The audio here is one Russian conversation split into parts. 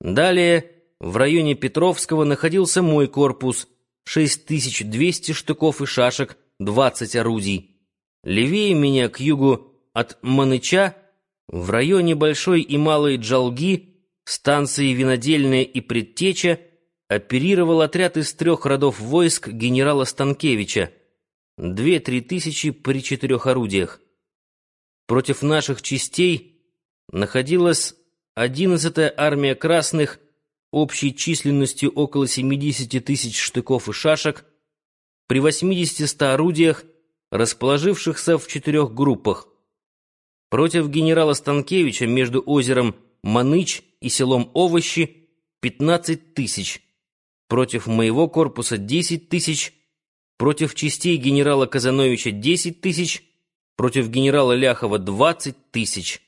Далее в районе Петровского находился мой корпус, 6200 штыков и шашек, 20 орудий. Левее меня, к югу от Маныча, в районе Большой и Малой Джалги, станции Винодельная и Предтеча, оперировал отряд из трех родов войск генерала Станкевича, две-три тысячи при четырех орудиях. Против наших частей находилась 11-я армия красных общей численностью около 70 тысяч штыков и шашек при 80-100 орудиях, расположившихся в четырех группах. Против генерала Станкевича между озером Маныч и селом Овощи 15 тысяч, против моего корпуса 10 тысяч, против частей генерала Казановича 10 тысяч, против генерала Ляхова 20 тысяч.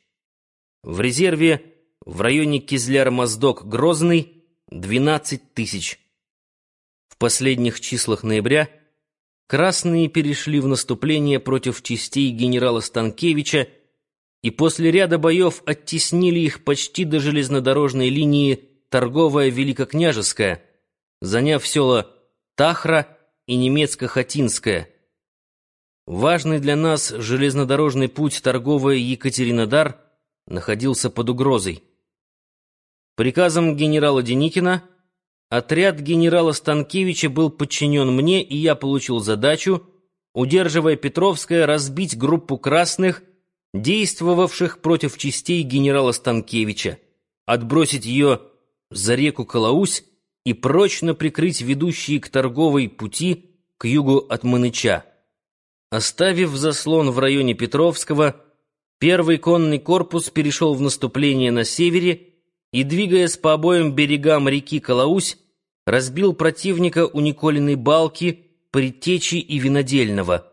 В резерве в районе Кизляр-Моздок-Грозный 12 тысяч. В последних числах ноября красные перешли в наступление против частей генерала Станкевича и после ряда боев оттеснили их почти до железнодорожной линии торговая Великокняжеская, заняв села Тахра и Немецко-Хатинская. Важный для нас железнодорожный путь торговая Екатеринодар находился под угрозой. Приказом генерала Деникина отряд генерала Станкевича был подчинен мне, и я получил задачу, удерживая Петровское, разбить группу красных, действовавших против частей генерала Станкевича, отбросить ее за реку Калаусь и прочно прикрыть ведущие к торговой пути к югу от Маныча. Оставив заслон в районе Петровского, первый конный корпус перешел в наступление на севере и, двигаясь по обоим берегам реки Калаусь, разбил противника у Николиной балки, Предтечи и Винодельного.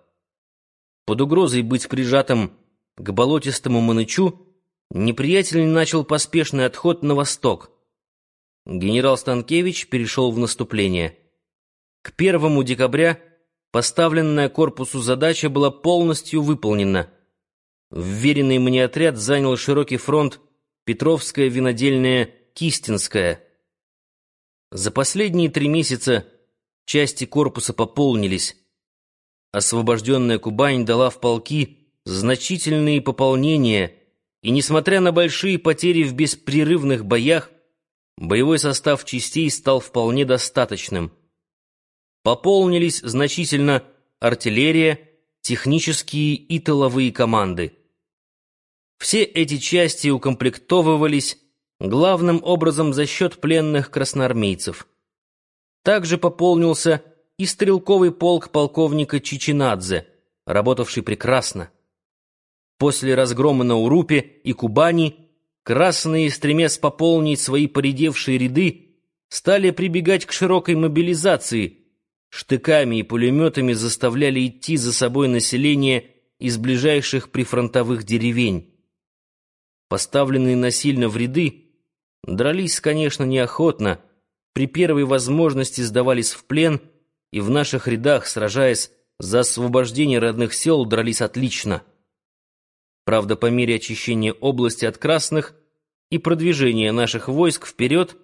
Под угрозой быть прижатым к болотистому Манычу, неприятель начал поспешный отход на восток. Генерал Станкевич перешел в наступление. К первому декабря Поставленная корпусу задача была полностью выполнена. Вверенный мне отряд занял широкий фронт Петровская, Винодельная, Кистинская. За последние три месяца части корпуса пополнились. Освобожденная Кубань дала в полки значительные пополнения, и, несмотря на большие потери в беспрерывных боях, боевой состав частей стал вполне достаточным. Пополнились значительно артиллерия, технические и тыловые команды. Все эти части укомплектовывались главным образом за счет пленных красноармейцев. Также пополнился и стрелковый полк полковника Чичинадзе, работавший прекрасно. После разгрома на Урупе и Кубани красные, стремясь пополнить свои поредевшие ряды, стали прибегать к широкой мобилизации – штыками и пулеметами заставляли идти за собой население из ближайших прифронтовых деревень. Поставленные насильно в ряды, дрались, конечно, неохотно, при первой возможности сдавались в плен и в наших рядах, сражаясь за освобождение родных сел, дрались отлично. Правда, по мере очищения области от красных и продвижения наших войск вперед,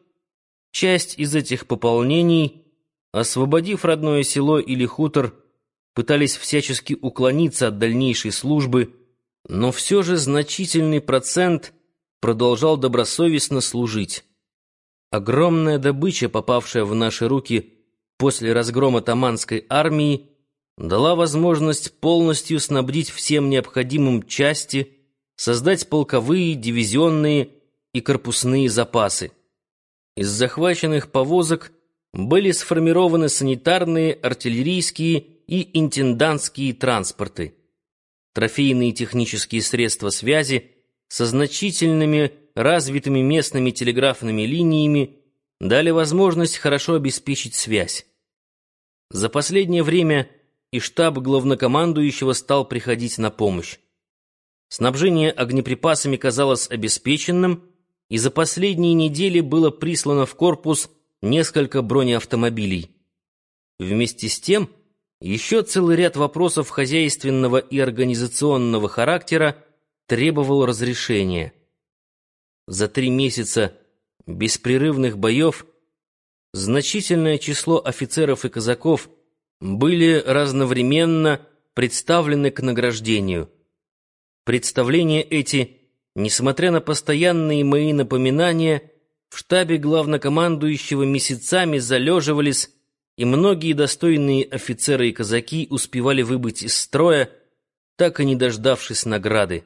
часть из этих пополнений — освободив родное село или хутор, пытались всячески уклониться от дальнейшей службы, но все же значительный процент продолжал добросовестно служить. Огромная добыча, попавшая в наши руки после разгрома Таманской армии, дала возможность полностью снабдить всем необходимым части, создать полковые, дивизионные и корпусные запасы. Из захваченных повозок – были сформированы санитарные, артиллерийские и интендантские транспорты. Трофейные технические средства связи со значительными развитыми местными телеграфными линиями дали возможность хорошо обеспечить связь. За последнее время и штаб главнокомандующего стал приходить на помощь. Снабжение огнеприпасами казалось обеспеченным, и за последние недели было прислано в корпус несколько бронеавтомобилей. Вместе с тем, еще целый ряд вопросов хозяйственного и организационного характера требовал разрешения. За три месяца беспрерывных боев значительное число офицеров и казаков были разновременно представлены к награждению. Представления эти, несмотря на постоянные мои напоминания, в штабе главнокомандующего месяцами залеживались, и многие достойные офицеры и казаки успевали выбыть из строя, так и не дождавшись награды.